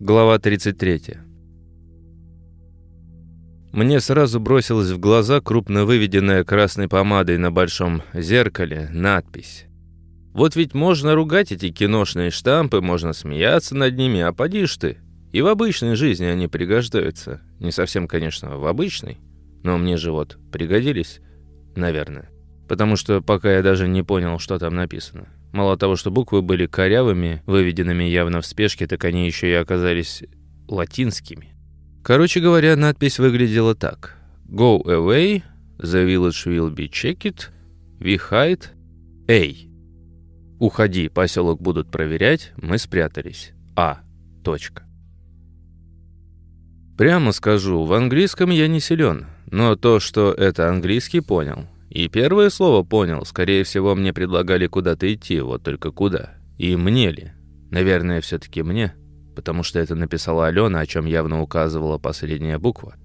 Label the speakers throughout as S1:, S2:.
S1: Глава 33. Мне сразу бросилась в глаза крупно выведенная красной помадой на большом зеркале надпись. Вот ведь можно ругать эти киношные штампы, можно смеяться над ними, а поди ж ты. И в обычной жизни они пригождаются. Не совсем, конечно, в обычной, но мне же вот пригодились, наверное. Потому что пока я даже не понял, что там написано. Мало того, что буквы были корявыми, выведенными явно в спешке, так они еще и оказались латинскими. Короче говоря, надпись выглядела так. «Go away, the village will be checked, we hide, A». «Уходи, поселок будут проверять, мы спрятались. А. Точка». Прямо скажу, в английском я не силен, но то, что это английский, понял. И первое слово понял. Скорее всего, мне предлагали куда-то идти, вот только куда. И мне ли? Наверное, все-таки мне, потому что это написала Алена, о чем явно указывала последняя буква.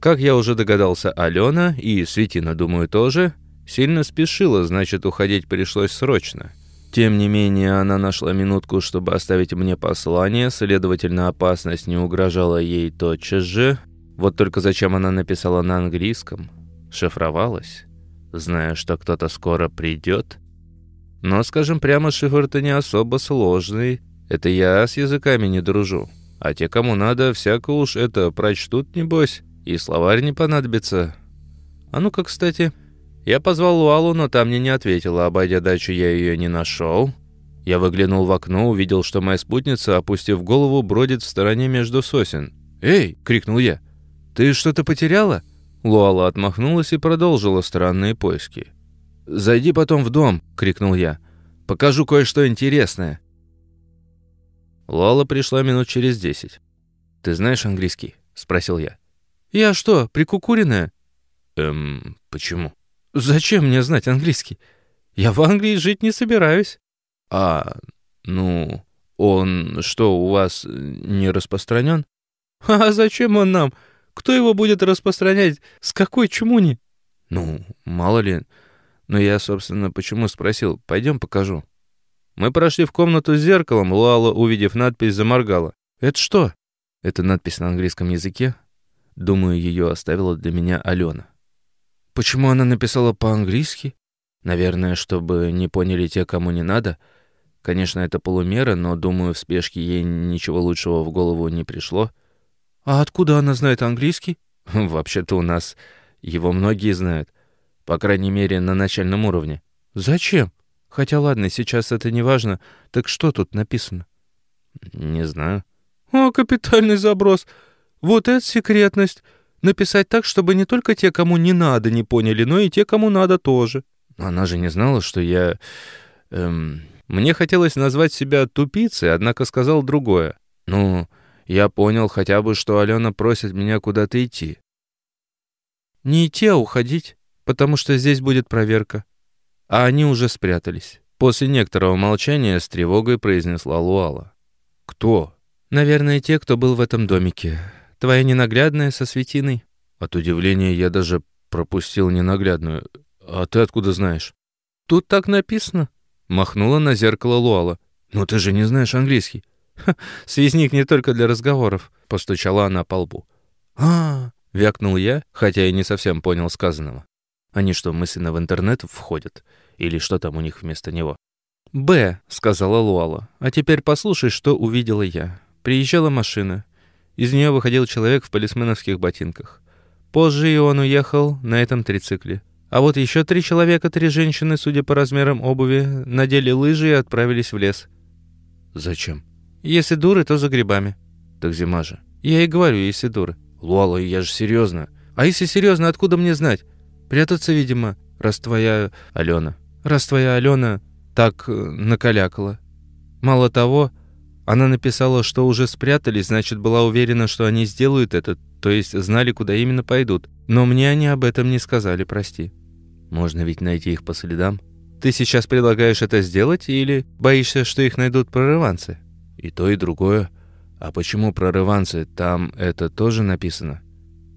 S1: Как я уже догадался, Алена, и Светина, думаю, тоже, сильно спешила, значит, уходить пришлось срочно. Тем не менее, она нашла минутку, чтобы оставить мне послание, следовательно, опасность не угрожала ей тотчас же. Вот только зачем она написала на английском? Шифровалась? Зная, что кто-то скоро придет. Но, скажем прямо, шифр-то не особо сложный. Это я с языками не дружу. А те, кому надо, всяко уж это прочтут, небось, и словарь не понадобится. А ну-ка, кстати, я позвал Луалу, но там мне не ответила. Обойдя дачу, я ее не нашел. Я выглянул в окно, увидел, что моя спутница, опустив голову, бродит в стороне между сосен. «Эй!» — крикнул я. «Ты что-то потеряла?» Луала отмахнулась и продолжила странные поиски. «Зайди потом в дом!» — крикнул я. «Покажу кое-что интересное!» Луала пришла минут через десять. «Ты знаешь английский?» — спросил я. «Я что, прикукуренная?» «Эм, почему?» «Зачем мне знать английский? Я в Англии жить не собираюсь». «А, ну, он что, у вас не распространен?» «А зачем он нам?» Кто его будет распространять? С какой чумуни?» «Ну, мало ли. Но я, собственно, почему спросил. Пойдем покажу». Мы прошли в комнату с зеркалом. Луала, увидев надпись, заморгала. «Это что?» «Это надпись на английском языке. Думаю, ее оставила для меня Алена». «Почему она написала по-английски?» «Наверное, чтобы не поняли те, кому не надо». Конечно, это полумера, но, думаю, в спешке ей ничего лучшего в голову не пришло. «А откуда она знает английский?» «Вообще-то у нас его многие знают. По крайней мере, на начальном уровне». «Зачем? Хотя ладно, сейчас это не важно. Так что тут написано?» «Не знаю». «О, капитальный заброс! Вот это секретность! Написать так, чтобы не только те, кому не надо, не поняли, но и те, кому надо тоже». Она же не знала, что я... Эм... Мне хотелось назвать себя тупицей, однако сказал другое. «Ну...» Я понял хотя бы, что Алена просит меня куда-то идти. Не идти, а уходить, потому что здесь будет проверка. А они уже спрятались. После некоторого молчания с тревогой произнесла Луала. «Кто?» «Наверное, те, кто был в этом домике. Твоя ненаглядная со светиной». От удивления я даже пропустил ненаглядную. «А ты откуда знаешь?» «Тут так написано», — махнула на зеркало Луала. «Но ты же не знаешь английский». связник не только для разговоров», — постучала она по лбу. а, вякнул я, хотя и не совсем понял сказанного. Они что, мысленно в интернет входят? Или что там у них вместо него? «Б», — сказала Луала. «А теперь послушай, что увидела я. Приезжала машина. Из нее выходил человек в полисменовских ботинках. Позже и он уехал на этом трицикле. А вот еще три человека, три женщины, судя по размерам обуви, надели лыжи и отправились в лес». «Зачем?» Если дуры, то за грибами. Так зима же. Я и говорю, если дуры. Луала, я же серьезно. А если серьезно, откуда мне знать? Прятаться, видимо, раз твоя Алена. Раз твоя Алена так э, накалякала. Мало того, она написала, что уже спрятались, значит, была уверена, что они сделают это, то есть знали, куда именно пойдут. Но мне они об этом не сказали, прости. Можно ведь найти их по следам. Ты сейчас предлагаешь это сделать или боишься, что их найдут прорыванцы? И то, и другое. А почему прорыванцы? Там это тоже написано?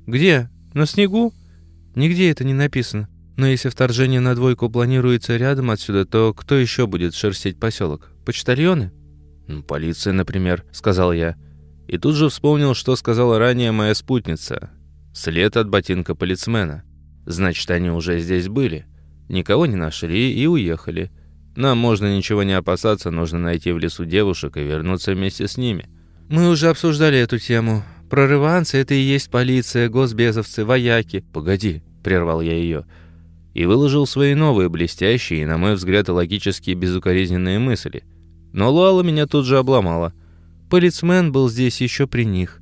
S1: Где? На снегу? Нигде это не написано. Но если вторжение на двойку планируется рядом отсюда, то кто еще будет шерстить поселок? Почтальоны? Ну, полиция, например, сказал я. И тут же вспомнил, что сказала ранее моя спутница. След от ботинка полицмена. Значит, они уже здесь были. Никого не нашли и уехали. Нам можно ничего не опасаться, нужно найти в лесу девушек и вернуться вместе с ними. Мы уже обсуждали эту тему. Прорыванцы — это и есть полиция, госбезовцы, вояки. Погоди, прервал я ее. И выложил свои новые, блестящие и, на мой взгляд, логически безукоризненные мысли. Но Луала меня тут же обломала. Полицмен был здесь еще при них.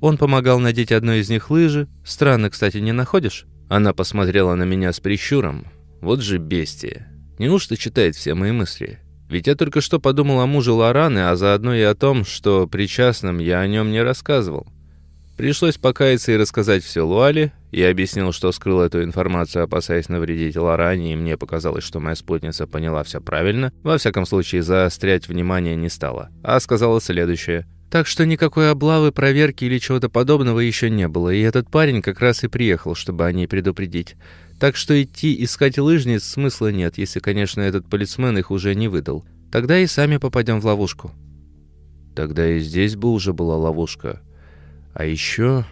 S1: Он помогал надеть одной из них лыжи. Странно, кстати, не находишь? Она посмотрела на меня с прищуром. Вот же бестия. Неужто читает все мои мысли? Ведь я только что подумал о муже Лораны, а заодно и о том, что причастным я о нем не рассказывал. Пришлось покаяться и рассказать все Луале. Я объяснил, что скрыл эту информацию, опасаясь навредить Лоране, и мне показалось, что моя спутница поняла все правильно. Во всяком случае, заострять внимание не стала. А сказала следующее. Так что никакой облавы, проверки или чего-то подобного еще не было, и этот парень как раз и приехал, чтобы о ней предупредить. Так что идти искать лыжниц смысла нет, если, конечно, этот полицмен их уже не выдал. Тогда и сами попадем в ловушку. Тогда и здесь бы уже была ловушка. А еще...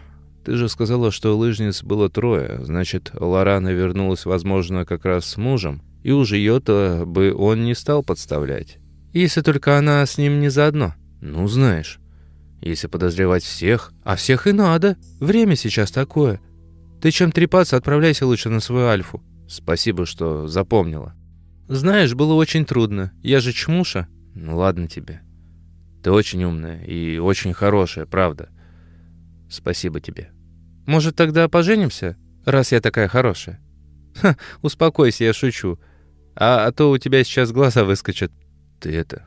S1: Ты же сказала, что лыжниц было трое. Значит, Лорана вернулась, возможно, как раз с мужем. И уж ее-то бы он не стал подставлять. Если только она с ним не заодно. Ну, знаешь. Если подозревать всех... А всех и надо. Время сейчас такое. Ты чем трепаться, отправляйся лучше на свою Альфу. Спасибо, что запомнила. Знаешь, было очень трудно. Я же чмуша. Ну ладно тебе. Ты очень умная и очень хорошая, правда. Спасибо тебе. Может, тогда поженимся, раз я такая хорошая? Ха, успокойся, я шучу. А, а то у тебя сейчас глаза выскочат. Ты это...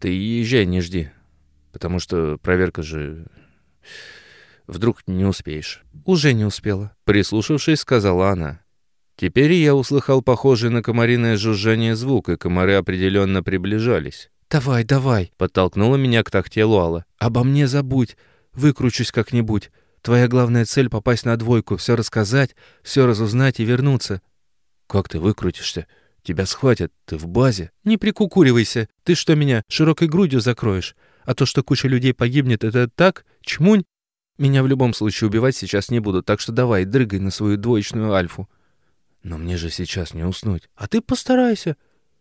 S1: Ты езжай, не жди. Потому что проверка же... Вдруг не успеешь. Уже не успела. Прислушавшись, сказала она. Теперь я услыхал похожий на комариное жужжание звук, и комары определенно приближались. «Давай, давай!» — подтолкнула меня к тахте Луала. «Обо мне забудь. Выкручусь как-нибудь. Твоя главная цель — попасть на двойку, все рассказать, все разузнать и вернуться». «Как ты выкрутишься? Тебя схватят, ты в базе». «Не прикукуривайся. Ты что, меня широкой грудью закроешь? А то, что куча людей погибнет, это так? Чмунь? Меня в любом случае убивать сейчас не будут, так что давай, дрыгай на свою двоечную альфу». «Но мне же сейчас не уснуть». «А ты постарайся.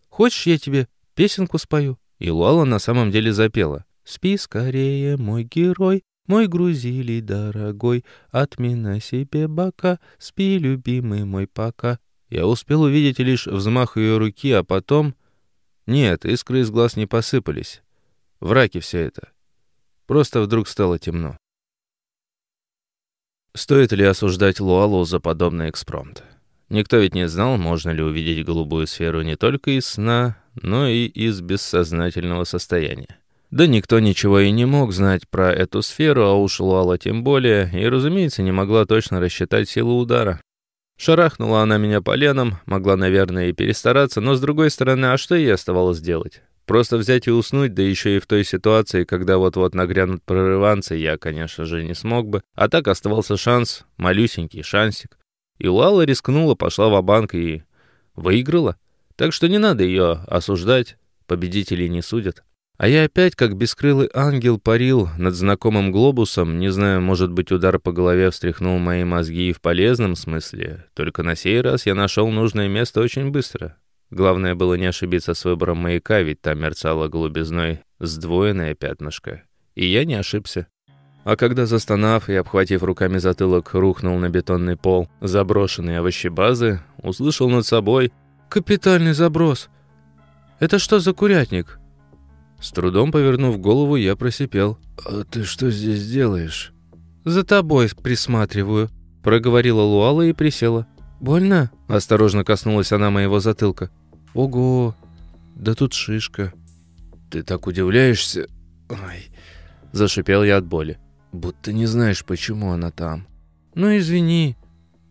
S1: Хочешь, я тебе песенку спою?» И Луала на самом деле запела. «Спи скорее, мой герой, мой грузилий дорогой, отмена себе бока, спи, любимый мой, пока. Я успел увидеть лишь взмах ее руки, а потом... Нет, искры из глаз не посыпались. Враки все это. Просто вдруг стало темно. Стоит ли осуждать Луалу за подобный экспромт? Никто ведь не знал, можно ли увидеть голубую сферу не только из сна, но и из бессознательного состояния. Да никто ничего и не мог знать про эту сферу, а уж Луала тем более, и, разумеется, не могла точно рассчитать силу удара. Шарахнула она меня поленом, могла, наверное, и перестараться, но, с другой стороны, а что ей оставалось делать? Просто взять и уснуть, да еще и в той ситуации, когда вот-вот нагрянут прорыванцы, я, конечно же, не смог бы. А так оставался шанс, малюсенький шансик. И Луала рискнула, пошла в банк и выиграла. Так что не надо ее осуждать, победителей не судят. А я опять, как бескрылый ангел, парил над знакомым глобусом, не знаю, может быть, удар по голове встряхнул мои мозги и в полезном смысле, только на сей раз я нашел нужное место очень быстро. Главное было не ошибиться с выбором маяка, ведь там мерцало голубизной сдвоенное пятнышко. И я не ошибся. А когда, застонав и обхватив руками затылок, рухнул на бетонный пол заброшенной овощебазы, услышал над собой «Капитальный заброс! Это что за курятник?» С трудом повернув голову, я просипел. «А ты что здесь делаешь?» «За тобой присматриваю», — проговорила Луала и присела. «Больно?» — осторожно коснулась она моего затылка. «Ого! Да тут шишка!» «Ты так удивляешься?» «Ой!» — зашипел я от боли. «Будто не знаешь, почему она там». «Ну, извини.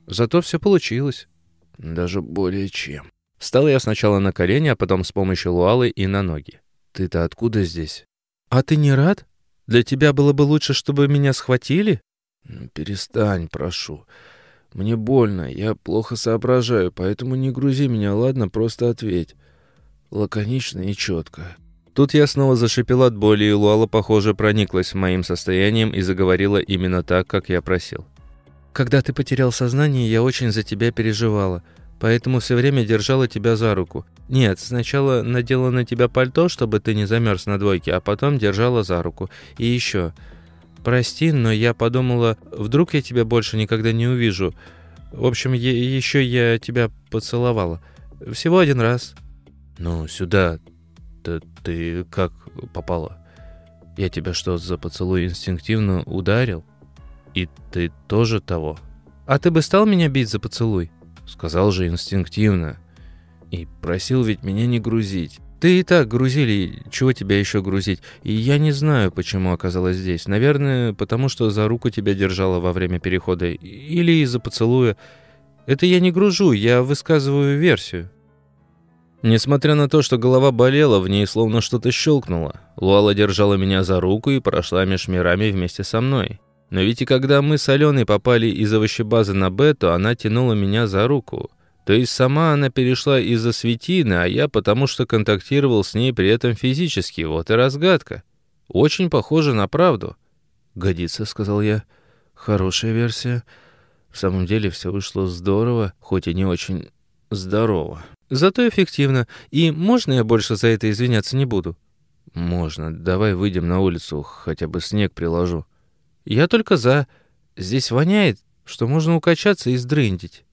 S1: Зато все получилось». «Даже более чем». Встал я сначала на колени, а потом с помощью Луалы и на ноги. Ты-то откуда здесь? А ты не рад? Для тебя было бы лучше, чтобы меня схватили? Перестань, прошу. Мне больно, я плохо соображаю, поэтому не грузи меня, ладно? Просто ответь. Лаконично и четко. Тут я снова зашипел от боли, и Луала, похоже, прониклась моим состоянием и заговорила именно так, как я просил. «Когда ты потерял сознание, я очень за тебя переживала, поэтому все время держала тебя за руку. Нет, сначала надела на тебя пальто, чтобы ты не замерз на двойке, а потом держала за руку. И еще, прости, но я подумала, вдруг я тебя больше никогда не увижу. В общем, еще я тебя поцеловала. Всего один раз». «Ну, сюда ты как попала? Я тебя что, за поцелуй инстинктивно ударил? И ты тоже того? А ты бы стал меня бить за поцелуй? Сказал же инстинктивно. И просил ведь меня не грузить. Ты и так грузили, чего тебя еще грузить? И я не знаю, почему оказалась здесь. Наверное, потому что за руку тебя держала во время перехода. Или из-за поцелуя. Это я не гружу, я высказываю версию. Несмотря на то, что голова болела, в ней словно что-то щелкнуло. Луала держала меня за руку и прошла меж мирами вместе со мной. Но ведь и когда мы с Аленой попали из овощебазы на Бету, она тянула меня за руку. То есть сама она перешла из-за светины, а я потому что контактировал с ней при этом физически. Вот и разгадка. Очень похоже на правду. «Годится», — сказал я. «Хорошая версия. В самом деле все вышло здорово, хоть и не очень здорово». Зато эффективно. И можно я больше за это извиняться не буду? Можно. Давай выйдем на улицу, хотя бы снег приложу. Я только за. Здесь воняет, что можно укачаться и сдрындить.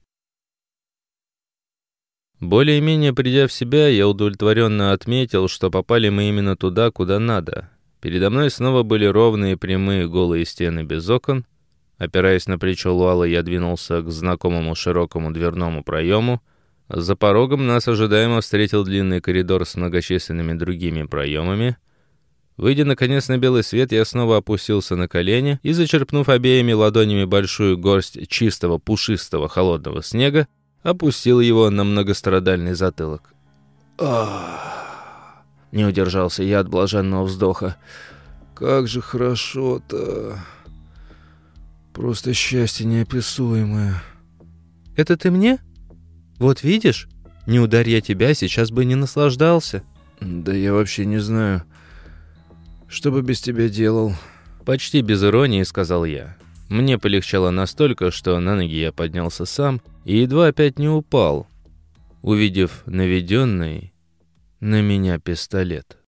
S1: Более-менее придя в себя, я удовлетворенно отметил, что попали мы именно туда, куда надо. Передо мной снова были ровные, прямые, голые стены без окон. Опираясь на плечо Луала, я двинулся к знакомому широкому дверному проему — за порогом нас ожидаемо встретил длинный коридор с многочисленными другими проемами. Выйдя, наконец, на белый свет, я снова опустился на колени и, зачерпнув обеими ладонями большую горсть чистого, пушистого, холодного снега, опустил его на многострадальный затылок.
S2: Ах! Не удержался я от блаженного вздоха. Как же хорошо-то. Просто счастье неописуемое.
S1: «Это ты мне?» Вот видишь, не ударь я тебя, сейчас бы не наслаждался.
S2: Да я вообще не знаю, что бы без тебя делал.
S1: Почти без иронии сказал я. Мне полегчало настолько, что на ноги я поднялся сам и едва опять не упал, увидев наведенный на меня пистолет.